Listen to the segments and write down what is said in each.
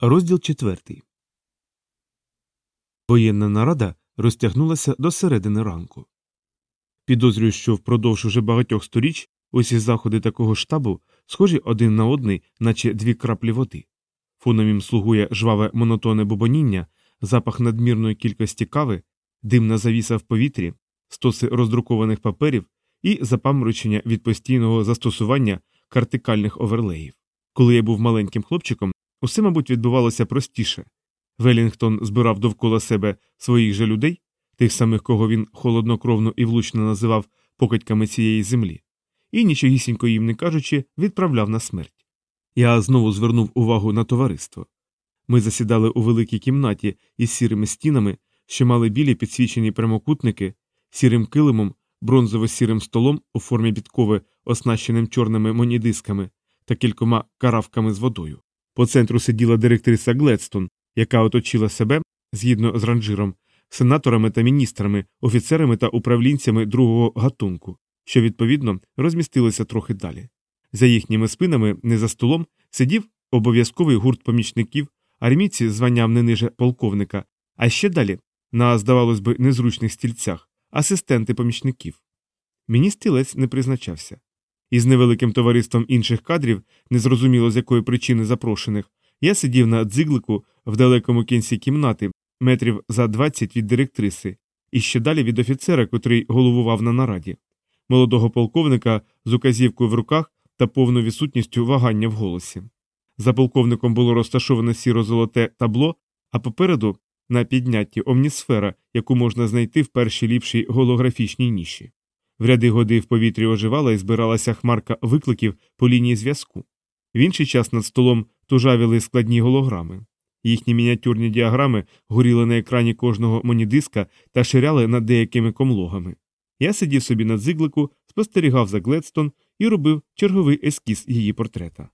Розділ четвертий. Воєнна нарада розтягнулася до середини ранку. Підозрюю, що впродовж уже багатьох сторіч усі заходи такого штабу схожі один на одний, наче дві краплі води. Фоном їм слугує жваве монотонне бубоніння, запах надмірної кількості кави, димна завіса в повітрі, стоси роздрукованих паперів і запаморочення від постійного застосування картикальних оверлеїв. Коли я був маленьким хлопчиком, усе, мабуть, відбувалося простіше. Велінгтон збирав довкола себе своїх же людей, тих самих, кого він холоднокровно і влучно називав покидьками цієї землі, і, нічогісінько їм не кажучи, відправляв на смерть. Я знову звернув увагу на товариство. Ми засідали у великій кімнаті із сірими стінами, що мали білі підсвічені прямокутники, сірим килимом, бронзово-сірим столом у формі підкови, оснащеним чорними монідисками та кількома каравками з водою. По центру сиділа директриса Гледстон, яка оточила себе, згідно з ранжиром, сенаторами та міністрами, офіцерами та управлінцями другого гатунку, що, відповідно, розмістилися трохи далі. За їхніми спинами, не за столом, сидів обов'язковий гурт помічників, армійці званням не ниже полковника, а ще далі, на, здавалось би, незручних стільцях, асистенти помічників. Мені стілець не призначався. Із невеликим товариством інших кадрів, незрозуміло з якої причини запрошених, я сидів на дзиглику в далекому кінці кімнати, метрів за 20 від директриси, і ще далі від офіцера, котрий головував на нараді, молодого полковника з указівкою в руках та повною відсутністю вагання в голосі. За полковником було розташоване сіро-золоте табло, а попереду на піднятті омнісфера, яку можна знайти в першій ліпшій голографічній ніші. В ряди годи в повітрі оживала і збиралася хмарка викликів по лінії зв'язку. В інший час над столом тужавіли складні голограми. Їхні мініатюрні діаграми горіли на екрані кожного монідиска та ширяли над деякими комлогами. Я сидів собі на дзиглику, спостерігав за Гледстон і робив черговий ескіз її портрета.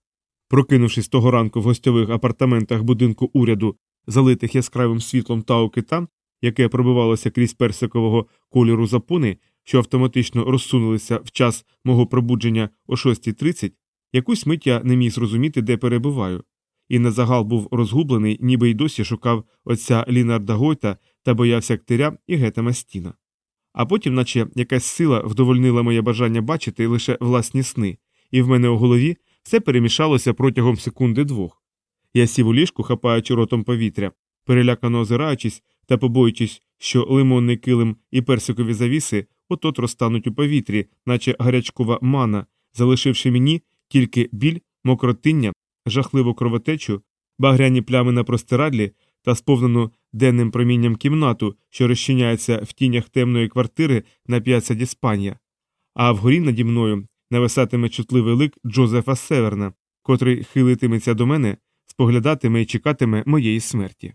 Прокинувшись того ранку в гостьових апартаментах будинку уряду, залитих яскравим світлом тауки там, яке пробивалося крізь персикового кольору запони, що автоматично розсунулися в час мого пробудження о 6.30, якусь мить я не міг зрозуміти, де перебуваю, і на загал був розгублений, ніби й досі шукав отця Лінарда Гойта та боявся ктиря і гета Мастіна. А потім, наче якась сила вдовольнила моє бажання бачити лише власні сни, і в мене у голові все перемішалося протягом секунди двох. Я сів у ліжку, хапаючи ротом повітря, перелякано озираючись та побоюючись, що лимонний килим і персикові завіси от-от розтануть у повітрі, наче гарячкова мана, залишивши мені тільки біль, мокротиння, жахливу кровотечу, багряні плями на простирадлі та сповнену денним промінням кімнату, що розчиняється в тінях темної квартири на п'яця Діспанія, а вгорі наді мною нависатиме чутливий лик Джозефа Северна, котрий хилитиметься до мене, споглядатиме і чекатиме моєї смерті.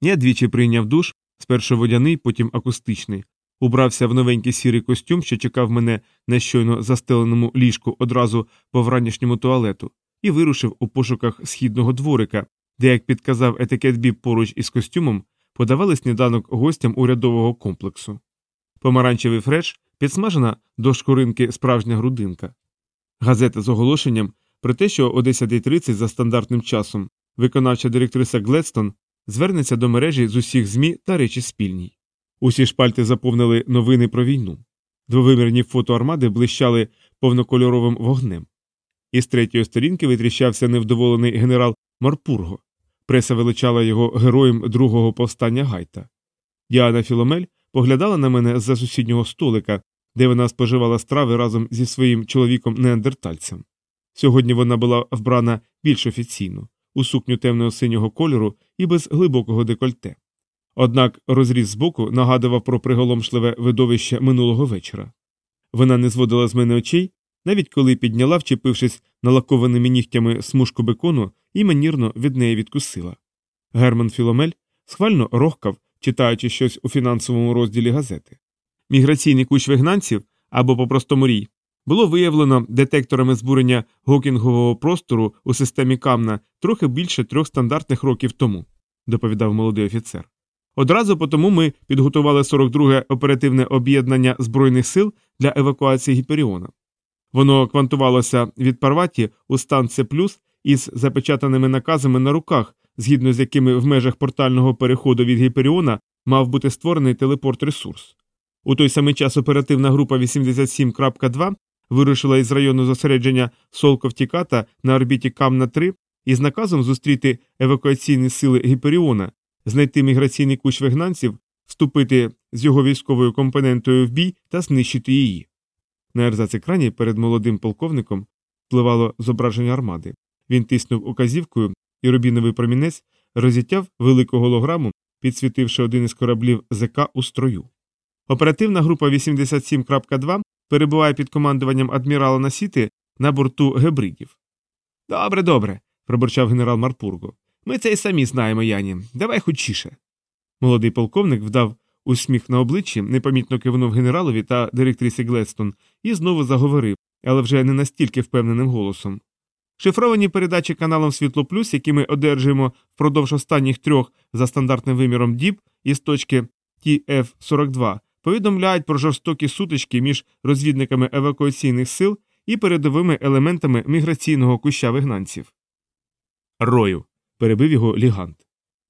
Я двічі прийняв душ, спершу водяний, потім акустичний, убрався в новенький сірий костюм, що чекав мене на щойно застеленому ліжку одразу по вранішньому туалету, і вирушив у пошуках східного дворика, де, як підказав етикет біб поруч із костюмом, подавали сніданок гостям урядового комплексу. Помаранчевий фреш підсмажена до шкуринки справжня грудинка. Газета з оголошенням про те, що о 10.30 за стандартним часом виконавча директриса Гледстон звернеться до мережі з усіх ЗМІ та речі спільній. Усі шпальти заповнили новини про війну. Двовимірні фото армади блищали повнокольоровим вогнем. Із третьої сторінки витріщався невдоволений генерал Морпурго. Преса величала його героєм другого повстання Гайта. Діана Філомель поглядала на мене з-за сусіднього столика, де вона споживала страви разом зі своїм чоловіком неандертальцем. Сьогодні вона була вбрана більш офіційно, у сукню темного синього кольору і без глибокого декольте. Однак розріз збоку нагадував про приголомшливе видовище минулого вечора. Вона не зводила з мене очей, навіть коли підняла, вчепившись налакованими нігтями смужку бекону і манірно від неї відкусила. Герман Філомель схвально рохкав, читаючи щось у фінансовому розділі газети. Міграційний кущ вигнанців або по-простому було виявлено детекторами збурення гокінгового простору у системі Камна трохи більше трьох стандартних років тому, доповідав молодий офіцер. Одразу по тому ми підготували 42-ге оперативне об'єднання Збройних сил для евакуації Гіперіона. Воно квантувалося від Парваті у стан С із запечатаними наказами на руках згідно з якими в межах портального переходу від Гіперіона мав бути створений телепорт-ресурс. У той самий час оперативна група 87.2 вирушила із району зосередження Солковтіката на орбіті Камна 3 із наказом зустріти евакуаційні сили Гіперіона, знайти міграційний кущ вигнанців, вступити з його військовою компонентою в бій та знищити її. На ерзац-екрані перед молодим полковником впливало зображення армади. Він тиснув указівкою, і рубіновий промінець розітяв велику голограму, підсвітивши один із кораблів ЗК у строю. Оперативна група 87.2 перебуває під командуванням адмірала Насіти на борту гебридів. Добре, добре, пробурчав генерал Марпурго. Ми це й самі знаємо, Яні. Давай хучіше. Молодий полковник вдав усміх на обличчі, непомітно кивнув генералові та директрисі Гледстон і знову заговорив, але вже не настільки впевненим голосом. Шифровані передачі каналом Світло Плюс, які ми одержуємо впродовж останніх трьох за стандартним виміром діб із точки TF-42, повідомляють про жорстокі сутички між розвідниками евакуаційних сил і передовими елементами міграційного куща вигнанців. Рою. Перебив його лігант.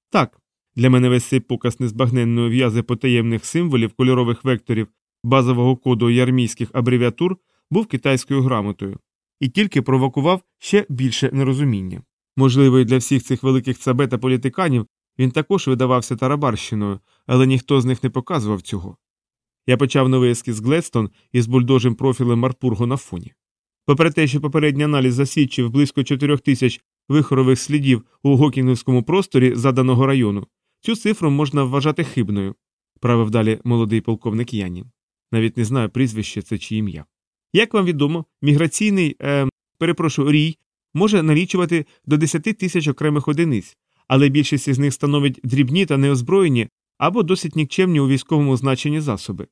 Так, для мене весь цей показ незбагненної в'язи потаємних символів, кольорових векторів, базового коду і армійських абревіатур був китайською грамотою і тільки провокував ще більше нерозуміння. Можливо, і для всіх цих великих цабе та політиканів він також видавався тарабарщиною, але ніхто з них не показував цього. Я почав новий ескіз Гледстон із бульдожим профілем Марпурго на фоні. Попри те, що попередній аналіз засвідчив близько 4 тисяч вихорових слідів у Гокінгівському просторі заданого району, цю цифру можна вважати хибною, правив далі молодий полковник Яні. Навіть не знаю прізвище це чи ім'я. Як вам відомо, міграційний, е, перепрошую, рій може налічувати до 10 тисяч окремих одиниць, але більшість із них становить дрібні та неозброєні або досить нікчемні у військовому значенні засоби.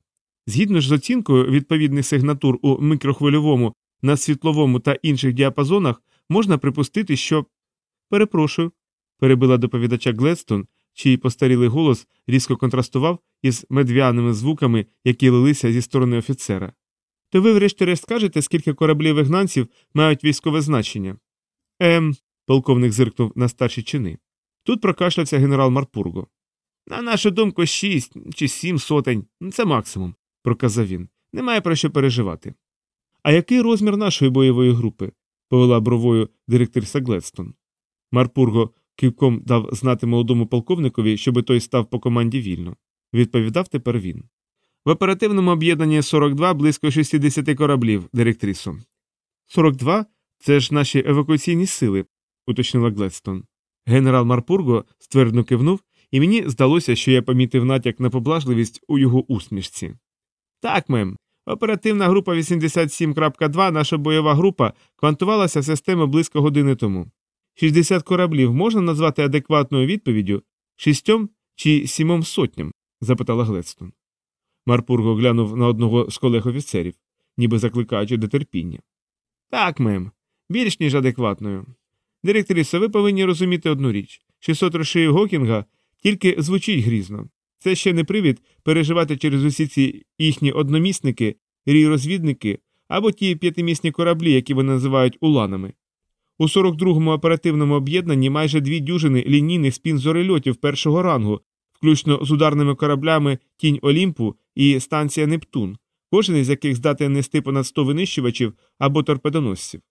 Згідно ж з оцінкою відповідних сигнатур у мікрохвильовому, надсвітловому та інших діапазонах, можна припустити, що. Перепрошую, перебила доповідача Гледстон, чий постарілий голос різко контрастував із медв'яними звуками, які лилися зі сторони офіцера. То ви, врешті-решт, скажете, скільки кораблів вигнанців мають військове значення? Ем, полковник зиркнув на старші чини. Тут прокашлявся генерал Марпурго. На нашу думку, шість чи сім сотень це максимум, проказав він. Немає про що переживати. А який розмір нашої бойової групи? Повела бровою директорса Гледстон. Марпурго кивком дав знати молодому полковникові, щоби той став по команді вільно. Відповідав тепер він. В оперативному об'єднанні 42 близько 60 кораблів, директрису. 42 це ж наші евакуаційні сили, уточнила Гледстон. Генерал Марпурго ствердно кивнув, і мені здалося, що я помітив натяк на поблажливість у його усмішці. Так, мем. Оперативна група 87.2, наша бойова група, квантувалася в систему близько години тому. 60 кораблів можна назвати адекватною відповіддю шістьом чи сімом сотням? запитала Гледстон. Марпурго глянув на одного з колег офіцерів, ніби закликаючи до терпіння. Так, мем, більш ніж адекватною. Директрисо, ви повинні розуміти одну річ 600 рошеїв Гокінга тільки звучить грізно. Це ще не привід переживати через усі ці їхні одномісники, рій-розвідники або ті п'ятимісні кораблі, які вони називають уланами. У 42-му оперативному об'єднанні майже дві дюжини лінійних спінзорельотів першого рангу, включно з ударними кораблями Тінь Олімпу і станція Нептун, кожен із яких здатен нести понад 100 винищувачів або торпедоносців.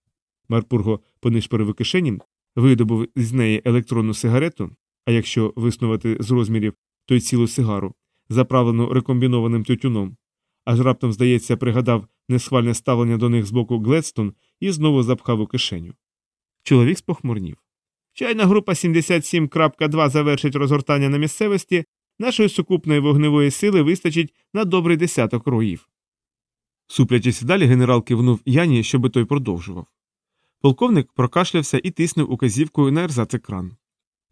Марпурго понишпорив у кишені, видобув з неї електронну сигарету, а якщо виснувати з розмірів, то й цілу сигару, заправлену рекомбінованим тютюном, аж раптом, здається, пригадав несхвальне ставлення до них з боку Гледстон і знову запхав у кишеню. Чоловік спохмурнів. Чайна група 77.2 завершить розгортання на місцевості, нашої сукупної вогневої сили вистачить на добрий десяток роїв. Суплячись далі, генерал кивнув Яні, щоби той продовжував. Полковник прокашлявся і тиснув указівкою на ерзац-екран.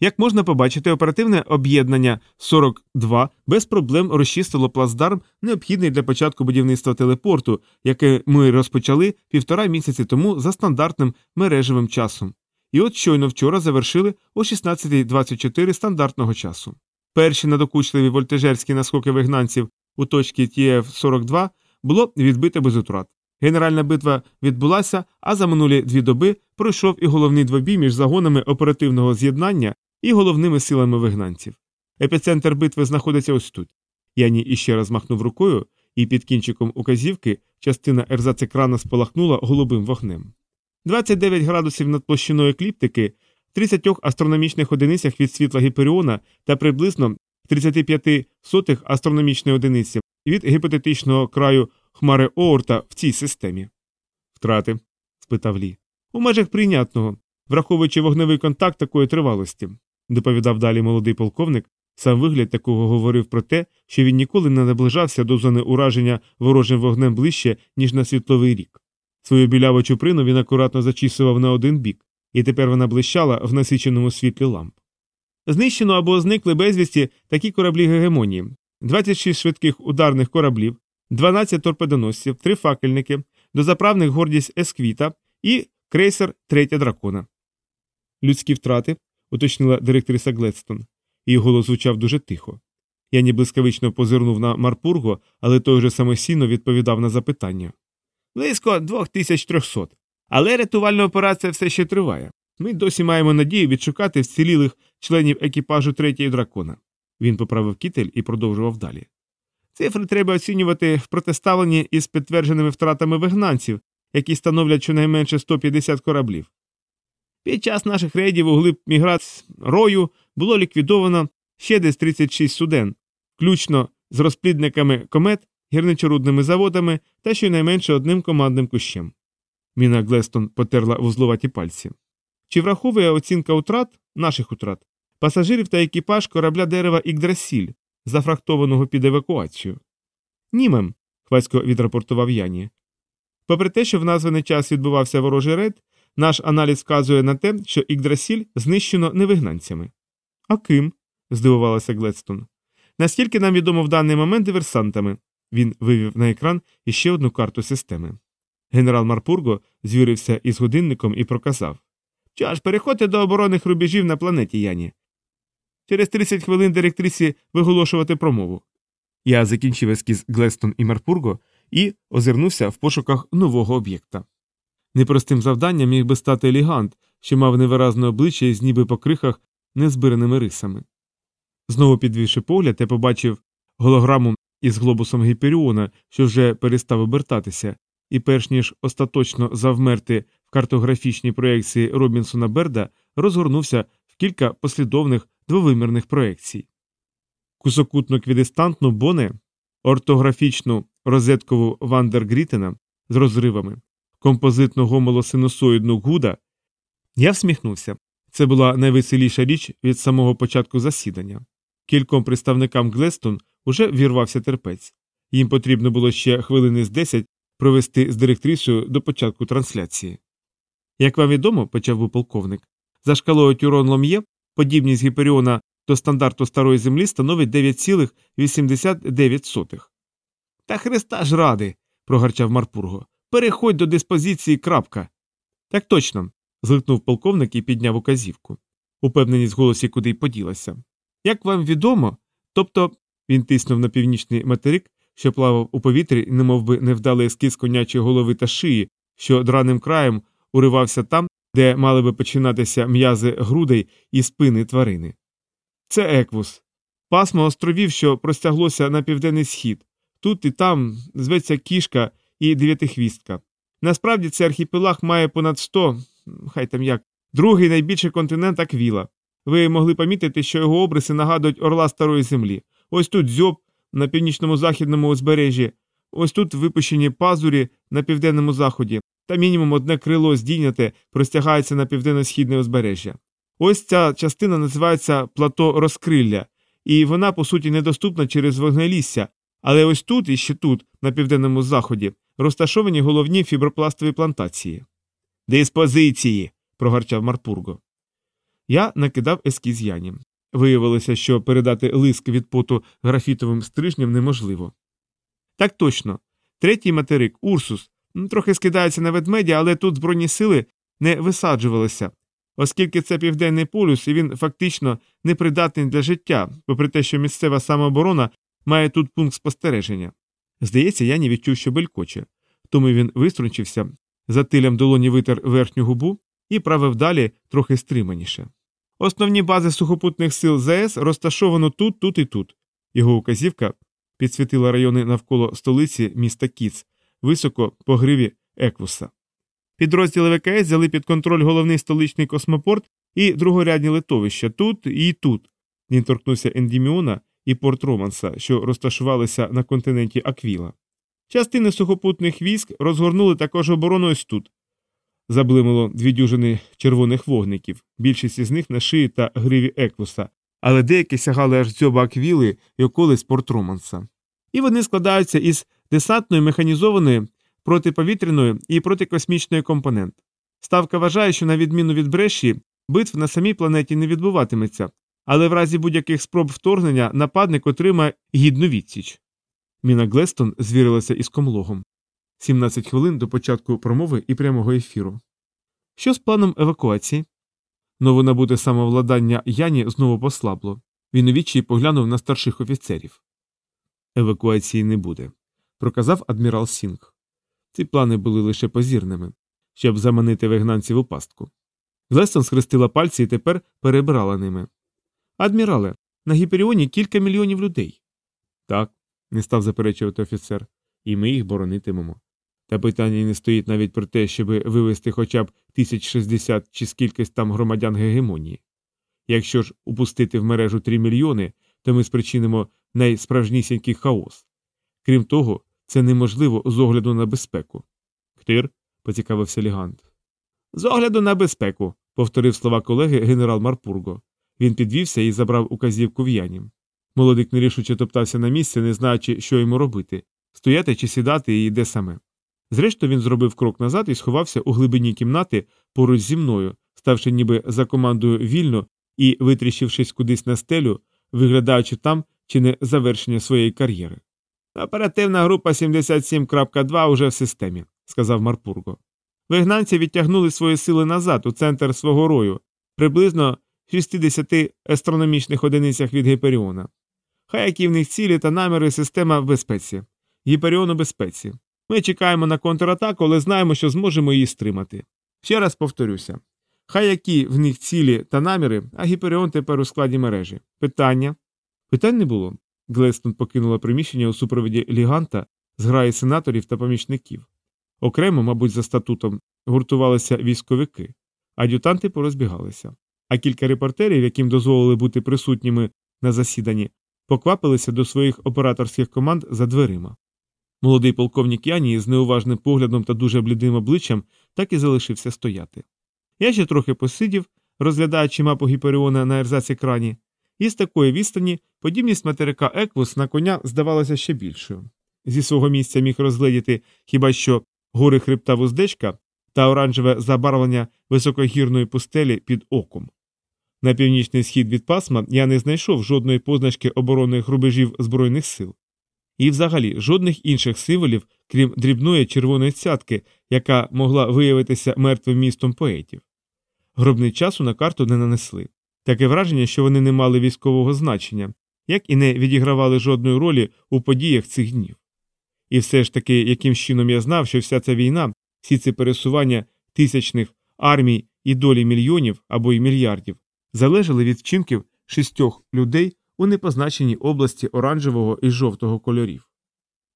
Як можна побачити, оперативне об'єднання 42 без проблем розчистило плацдарм, необхідний для початку будівництва телепорту, яке ми розпочали півтора місяці тому за стандартним мережевим часом. І от щойно вчора завершили о 16.24 стандартного часу. Перші надокучливі вольтежерські наскоки вигнанців у точці TF-42 було відбито без утрат. Генеральна битва відбулася, а за минулі дві доби пройшов і головний двобій між загонами оперативного з'єднання і головними силами вигнанців. Епіцентр битви знаходиться ось тут. Яні іще раз махнув рукою, і під кінчиком указівки частина ерзацекрана спалахнула голубим вогнем. 29 градусів над площиною кліптики, в 30 астрономічних одиницях від світла Гіперіона та приблизно 35 сотих астрономічної одиниці від гіпотетичного краю хмари Оорта в цій системі. Втрати? спитав Лі. У межах прийнятного, враховуючи вогневий контакт такої тривалості, доповідав далі молодий полковник, сам вигляд такого говорив про те, що він ніколи не наближався до зони ураження ворожим вогнем ближче, ніж на світловий рік. Свою біляву чуприну він акуратно зачісував на один бік, і тепер вона блищала в насиченому світлі ламп. Знищено або зникли безвісті такі кораблі гегемонії, 26 швидких ударних кораблів, 12 торпедоносців, 3 факельники, дозаправник Гордість Есквіта і крейсер Третя дракона. Людські втрати, уточнила директриса Гледстон. Її голос звучав дуже тихо. Яні блискавично позирнув на Марпурго, але той же самостійно відповідав на запитання. Близько 2300. Але рятувальна операція все ще триває. Ми досі маємо надію відшукати вцілілих членів екіпажу третьої дракона. Він поправив кітель і продовжував далі. Цифри треба оцінювати в протиставленні із підтвердженими втратами вигнанців, які становлять щонайменше 150 кораблів. Під час наших рейдів у глиб міграц рою було ліквідовано ще десь 36 суден, включно з розплідниками комет, гірничорудними заводами та щонайменше одним командним кущем. Міна Гледстон потерла вузловаті пальці. Чи враховує оцінка утрат, наших утрат, пасажирів та екіпаж корабля дерева Ікдрасіль, зафрахтованого під евакуацію? Ні, мем, хвацько відрапортував Яні. Попри те, що в названий час відбувався ворожий рейд, наш аналіз вказує на те, що Ікдрасіль знищено не вигнанцями. А ким? здивувалася Гледстон. Наскільки нам відомо в даний момент диверсантами, він вивів на екран іще одну карту системи. Генерал Марпурго звірився із годинником і проказав ж, переходьте до оборонних рубежів на планеті Яні. Через 30 хвилин директрисі виголошувати промову. Я закінчив ескіз Глестон і Марпурго і озирнувся в пошуках нового об'єкта. Непростим завданням міг би стати елігант, що мав невиразне обличчя із ніби по крихах незбираними рисами. Знову підвівши погляд, я побачив голограму із глобусом Гіперіона, що вже перестав обертатися, і, перш ніж остаточно завмерти в картографічній проекції Робінсона Берда, розгорнувся в кілька послідовних двовимірних проекцій. Кусокутну квідистантну боне, ортографічну розеткову Вандергрітена з розривами, композитну гомолосинусоїдну гуда. Я всміхнувся. Це була найвеселіша річ від самого початку засідання. Кільком представникам Глестон уже вірвався терпець. Їм потрібно було ще хвилини з десять провести з директрисою до початку трансляції. Як вам відомо, почав був полковник, за шкалою Тюрон Лом'є подібність Гіперіона до стандарту старої землі становить 9,89. Та Христа ж ради. прогарчав Марпурго. Переходь до диспозиції крапка. Так точно. згукнув полковник і підняв указівку. Упевненість в голосі куди й поділася. Як вам відомо, тобто він тиснув на північний материк, що плавав у повітрі, немов би невдалий ескіз конячої голови та шиї, що драним краєм уривався там, де мали би починатися м'язи грудей і спини тварини. Це еквус, пасмо островів, що простяглося на південний схід. Тут і там зветься кішка і дев'ятихвістка. Насправді цей архіпелаг має понад сто, хай там як, другий найбільший континент Аквіла. Ви могли помітити, що його обриси нагадують орла старої землі. Ось тут дзьоб на північному західному узбережжі, ось тут випущені пазурі на південному заході, та мінімум одне крило здійняте простягається на південно-східне узбережжя. Ось ця частина називається плато розкрилля, і вона, по суті, недоступна через вогнелісся, але ось тут і ще тут, на південному заході, розташовані головні фібропластові плантації. Диспозиції. прогарчав Марпурго. Я накидав ескіз Яні. Виявилося, що передати лиск від поту графітовим стрижням неможливо. Так точно. Третій материк, Урсус, трохи скидається на ведмедя, але тут збройні сили не висаджувалися, оскільки це південний полюс і він фактично непридатний для життя, попри те, що місцева самооборона має тут пункт спостереження. Здається, я не відчув, що белькоче, тому він виструнчився, затилям долоні витер верхню губу і правив далі трохи стриманіше. Основні бази сухопутних сил ЗС розташовано тут, тут і тут. Його указівка підсвітила райони навколо столиці міста Кіц, високо по гриві Еквуса. Підрозділи ВКС взяли під контроль головний столичний космопорт і другорядні литовища тут і тут. Він торкнувся Ендіміона і Порт Романса, що розташувалися на континенті Аквіла. Частини сухопутних військ розгорнули також оборону ось тут. Заблимало дві дюжини червоних вогників, більшість із них на шиї та гриві Еквуса, але деякі сягали аж дзьоба Аквіли і околиць Порт Романса. І вони складаються із десантної механізованої, протиповітряної і протикосмічної компонент. Ставка вважає, що на відміну від Бреші, битв на самій планеті не відбуватиметься, але в разі будь-яких спроб вторгнення нападник отримає гідну відсіч. Міна Глестон звірилася із комлогом. 17 хвилин до початку промови і прямого ефіру. Що з планом евакуації? Новонабуте самовладання Яні знову послабло. Він у відчаї поглянув на старших офіцерів. Евакуації не буде, проказав адмірал Сінг. Ці плани були лише позірними, щоб заманити вигнанців у пастку. Глестон схрестила пальці і тепер перебирала ними. Адмірале, на Гіперіоні кілька мільйонів людей. Так, не став заперечувати офіцер, і ми їх боронитимемо. Та питання не стоїть навіть про те, щоб вивести хоча б 1060 чи скількись там громадян гегемонії. Якщо ж упустити в мережу 3 мільйони, то ми спричинимо найсправжнісінький хаос. Крім того, це неможливо з огляду на безпеку. Ктир? поцікавився Лігант. З огляду на безпеку, повторив слова колеги генерал Марпурго. Він підвівся і забрав указівку в Яні. Молодик нерішуче топтався на місці, не знаючи, що йому робити стояти чи сідати і де саме. Зрештою, він зробив крок назад і сховався у глибині кімнати поруч зі мною, ставши ніби за командою вільно і, витріщившись кудись на стелю, виглядаючи там чи не завершення своєї кар'єри. Оперативна група 77.2 уже в системі, сказав Марпурго. Вигнанці відтягнули свої сили назад у центр свого рою, приблизно 60 астрономічних одиницях від Гіперіона. Хай які в них цілі та наміри система в безпеці. Гіперіон у безпеці. Ми чекаємо на контратаку, але знаємо, що зможемо її стримати. Ще раз повторюся. Хай які в них цілі та наміри, а Гіперіон тепер у складі мережі. Питання? Питань не було. Глестон покинула приміщення у супроводі ліганта, зграї сенаторів та помічників. Окремо, мабуть, за статутом гуртувалися військовики, ад'ютанти порозбігалися, а кілька репортерів, яким дозволили бути присутніми на засіданні, поквапилися до своїх операторських команд за дверима. Молодий полковник Яні з неуважним поглядом та дуже блідим обличчям так і залишився стояти. Я ще трохи посидів, розглядаючи мапу Гіперіона на ерзац екрані, і з такої відстані подібність материка Еквус на коня здавалася ще більшою. Зі свого місця міг розгледіти хіба що гори хребта вуздечка та оранжеве забарвлення високогірної пустелі під оком. На північний схід від пасма я не знайшов жодної позначки оборонних рубежів Збройних сил. І взагалі жодних інших символів, крім дрібної червоної цятки, яка могла виявитися мертвим містом поетів. Гробний часу на карту не нанесли. Таке враження, що вони не мали військового значення, як і не відігравали жодної ролі у подіях цих днів. І все ж таки, яким чином я знав, що вся ця війна, всі ці пересування тисячних армій і долі мільйонів або й мільярдів залежали від вчинків шістьох людей у непозначеній області оранжевого і жовтого кольорів.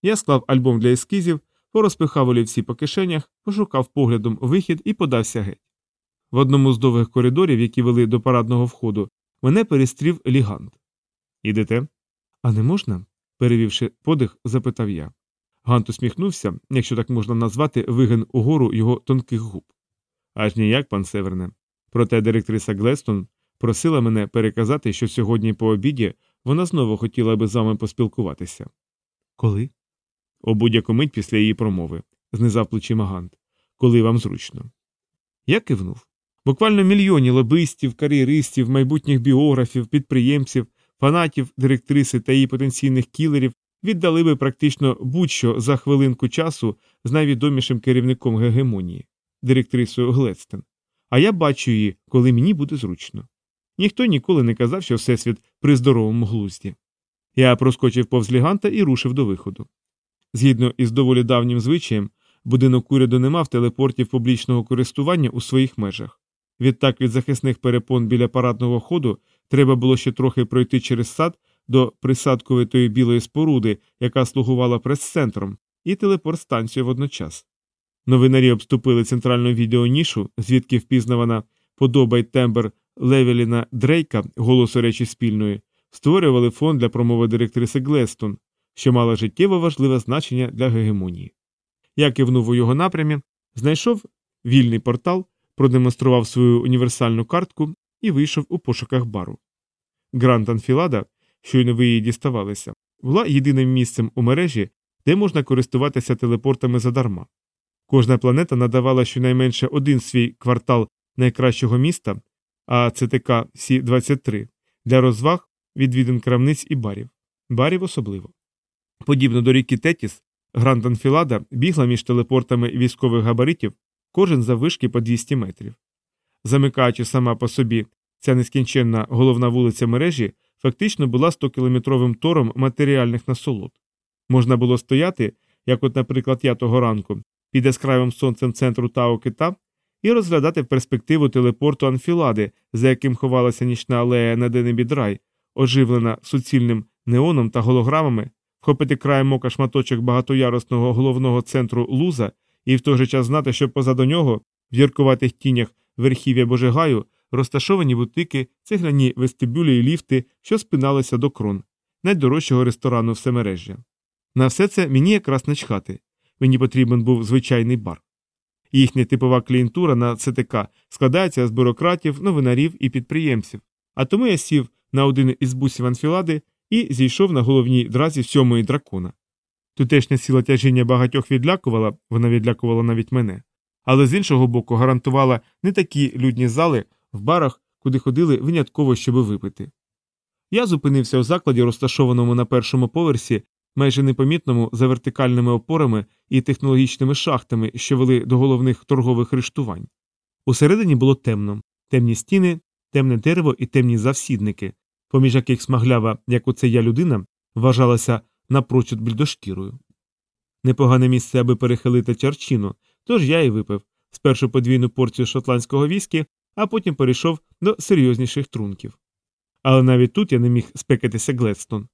Я склав альбом для ескізів, порозпихав олівці по кишенях, пошукав поглядом вихід і подався геть. В одному з довгих коридорів, які вели до парадного входу, мене перестрів лігант. Ідете? А не можна? перевівши подих, запитав я. Гант усміхнувся, якщо так можна назвати, вигин угору його тонких губ. Аж ніяк, пан Северне. Проте директриса Глестон просила мене переказати, що сьогодні по обіді вона знову хотіла би з вами поспілкуватися. Коли? О будь-яку мить після її промови, знизав плечима Гант. Коли вам зручно. Я кивнув. Буквально мільйоні лобистів, кар'єристів, майбутніх біографів, підприємців, фанатів, директриси та її потенційних кілерів віддали би практично будь-що за хвилинку часу з найвідомішим керівником гегемонії, директрисою Гледстен. А я бачу її, коли мені буде зручно. Ніхто ніколи не казав, що Всесвіт при здоровому глузді. Я проскочив повз ліганта і рушив до виходу. Згідно із доволі давнім звичаєм, будинок уряду не мав телепортів публічного користування у своїх межах. Відтак від захисних перепон біля парадного ходу треба було ще трохи пройти через сад до присадкової тої білої споруди, яка слугувала прес-центром, і телепорт-станцію водночас. Новинарі обступили центральну відеонішу, звідки впізнавана подоба й тембр Левеліна Дрейка, голосу речі спільної, створювали фон для промови директриси Глестон, що мала життєво важливе значення для гегемонії. Я кивнув у його напрямі, знайшов вільний портал, продемонстрував свою універсальну картку і вийшов у пошуках бару. Грант Анфілада, щойно ви її діставалися, була єдиним місцем у мережі, де можна користуватися телепортами задарма. Кожна планета надавала щонайменше один свій квартал найкращого міста, а ЦТК Сі 23 для розваг, відвідин крамниць і барів, барів особливо. Подібно до ріки Тетіс, Гранд Анфілада бігла між телепортами військових габаритів, кожен заввишки по 200 метрів. Замикаючи сама по собі ця нескінченна головна вулиця мережі, фактично була 100-кілометровим тором матеріальних насолод. Можна було стояти, як от, наприклад, я того ранку, під яскравим сонцем центру Тао Кита і розглядати перспективу телепорту Анфілади, за яким ховалася нічна алея на Денебідрай, оживлена суцільним неоном та голограмами, вхопити краєм ока шматочок багатоярусного головного центру луза і в той же час знати, що позаду нього, в гіркуватих тінях верхів'я Божигаю, розташовані бутики, цегляні вестибюлі і ліфти, що спиналися до крон, найдорожчого ресторану всемережжя. На все це мені якраз начхати. Мені потрібен був звичайний бар. Їхня типова клієнтура на ЦТК складається з бюрократів, новинарів і підприємців, а тому я сів на один із бусів анфілади і зійшов на головній дразі сьомої дракона. Тутешня сила тяжіння багатьох відлякувала, вона відлякувала навіть мене, але з іншого боку гарантувала не такі людні зали в барах, куди ходили винятково, щоби випити. Я зупинився у закладі, розташованому на першому поверсі, майже непомітному за вертикальними опорами і технологічними шахтами, що вели до головних торгових рештувань. Усередині було темно, темні стіни, темне дерево і темні завсідники, поміж яких смаглява, як оце я людина, вважалася напрочуд більдошкірою. Непогане місце, аби перехилити чарчину, тож я і випив спершу подвійну порцію шотландського віскі, а потім перейшов до серйозніших трунків. Але навіть тут я не міг спекатися Гледстон.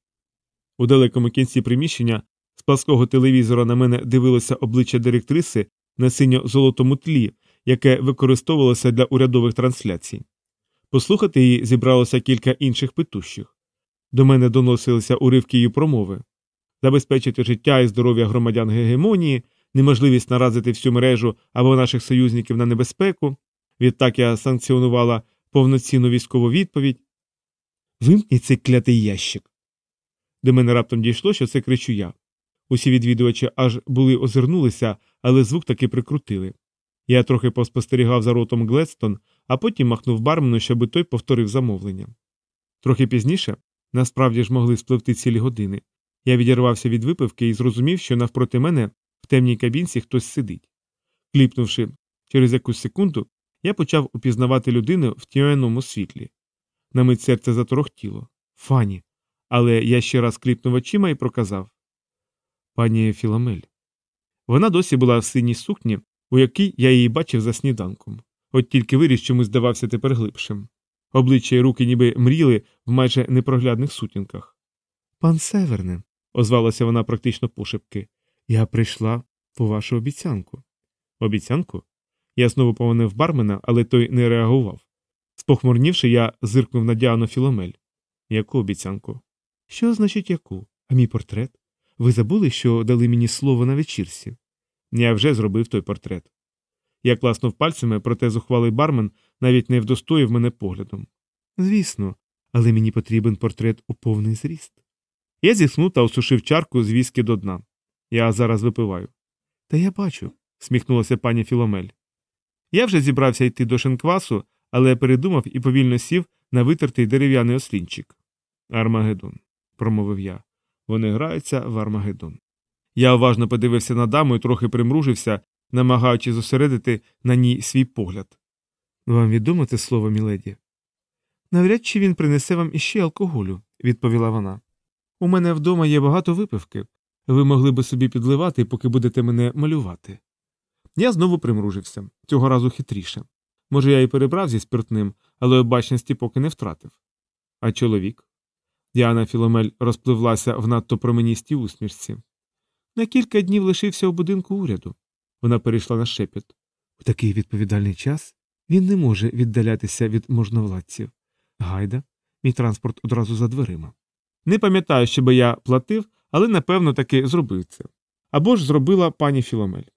У далекому кінці приміщення з плаского телевізора на мене дивилося обличчя директриси на синьо-золотому тлі, яке використовувалося для урядових трансляцій. Послухати її зібралося кілька інших питущих. До мене доносилися уривки її промови забезпечити життя і здоров'я громадян гегемонії, неможливість наразити всю мережу або наших союзників на небезпеку. Відтак я санкціонувала повноцінну військову відповідь. Вимкніть цей клятий ящик. До мене раптом дійшло, що це кричу я. Усі відвідувачі аж були озирнулися, але звук таки прикрутили. Я трохи поспостерігав за ротом Гледстон, а потім махнув бармену, щоби той повторив замовлення. Трохи пізніше, насправді ж могли спливти цілі години, я відірвався від випивки і зрозумів, що навпроти мене в темній кабінці хтось сидить. Кліпнувши через якусь секунду, я почав упізнавати людину в тіяному світлі. На мить серце заторохтіло. Фані. Але я ще раз кліпнув очима і проказав Пані Філомель. Вона досі була в синій сукні, у якій я її бачив за сніданком. От тільки виріс чомусь здавався тепер глибшим. Обличчя й руки ніби мріли в майже непроглядних сутінках. Пан Северне, озвалася вона практично пошепки, я прийшла по вашу обіцянку. Обіцянку? Я знову поманив бармена, але той не реагував. Спохмурнівши, я зиркнув на Діану Філомель. Яку обіцянку? Що значить яку? А мій портрет? Ви забули, що дали мені слово на вечірці? Я вже зробив той портрет. Я класнув пальцями, проте зухвалий бармен навіть не вдостоїв мене поглядом. Звісно, але мені потрібен портрет у повний зріст. Я зіснув та осушив чарку з віскі до дна. Я зараз випиваю. Та я бачу, сміхнулася пані Філомель. Я вже зібрався йти до шинквасу, але передумав і повільно сів на витертий дерев'яний ослінчик. Армагеддон, промовив я. Вони граються в Армагеддон. Я уважно подивився на даму і трохи примружився, намагаючись зосередити на ній свій погляд. Вам відомо це слово, міледі? Навряд чи він принесе вам іще алкоголю, відповіла вона. У мене вдома є багато випивки. Ви могли би собі підливати, поки будете мене малювати. Я знову примружився, цього разу хитріше. Може, я і перебрав зі спиртним, але обачності поки не втратив. А чоловік? Діана Філомель розпливлася в надто променістій усмішці. На кілька днів лишився у будинку уряду. Вона перейшла на шепіт. У такий відповідальний час він не може віддалятися від можновладців. Гайда, мій транспорт одразу за дверима. Не пам'ятаю, щоб я платив, але напевно таки зробив це. Або ж зробила пані Філомель.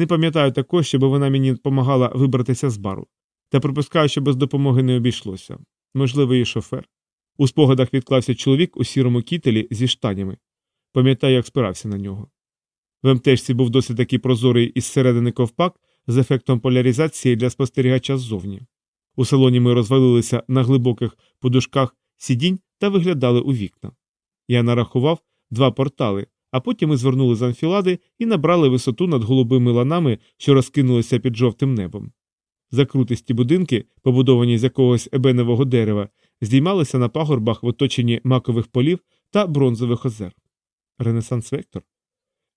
Не пам'ятаю також, щоб вона мені допомагала вибратися з бару, та припускаю, що без допомоги не обійшлося. Можливо, і шофер. У спогадах відклався чоловік у сірому кітелі зі штанями. Пам'ятаю, як спирався на нього. В МТшці був досить такий прозорий із середини ковпак з ефектом поляризації для спостерігача ззовні. У салоні ми розвалилися на глибоких подушках сидінь та виглядали у вікна. Я нарахував два портали, а потім ми звернули з анфілади і набрали висоту над голубими ланами, що розкинулися під жовтим небом. Закрутисті будинки, побудовані з якогось ебенового дерева, здіймалися на пагорбах в оточенні макових полів та бронзових озер. Ренесанс Вектор?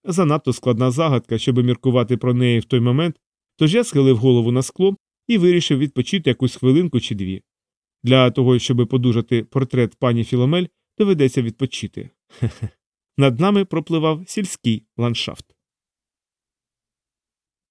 Занадто складна загадка, щоб міркувати про неї в той момент, тож я схилив голову на скло і вирішив відпочити якусь хвилинку чи дві. Для того, щоб подужати портрет пані Філомель, доведеться відпочити. Над нами пропливав сільський ландшафт.